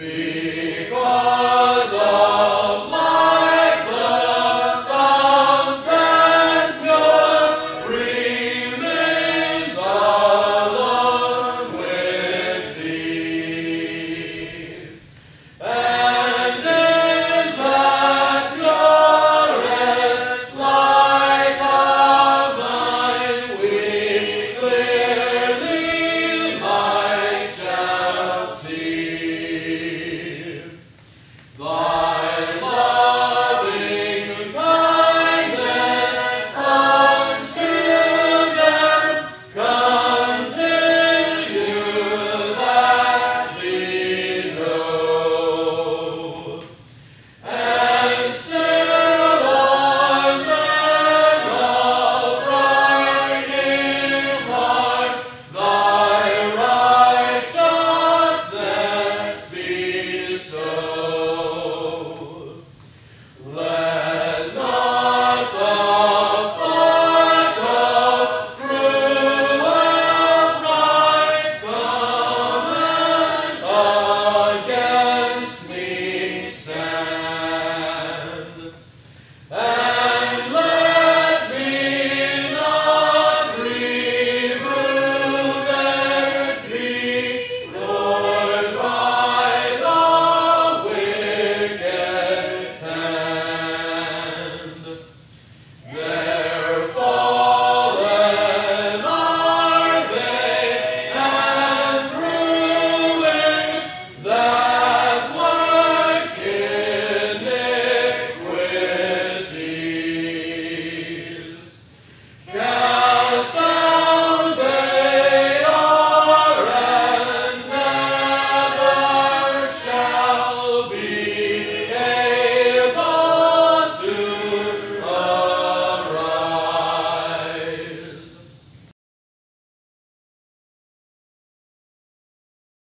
Be.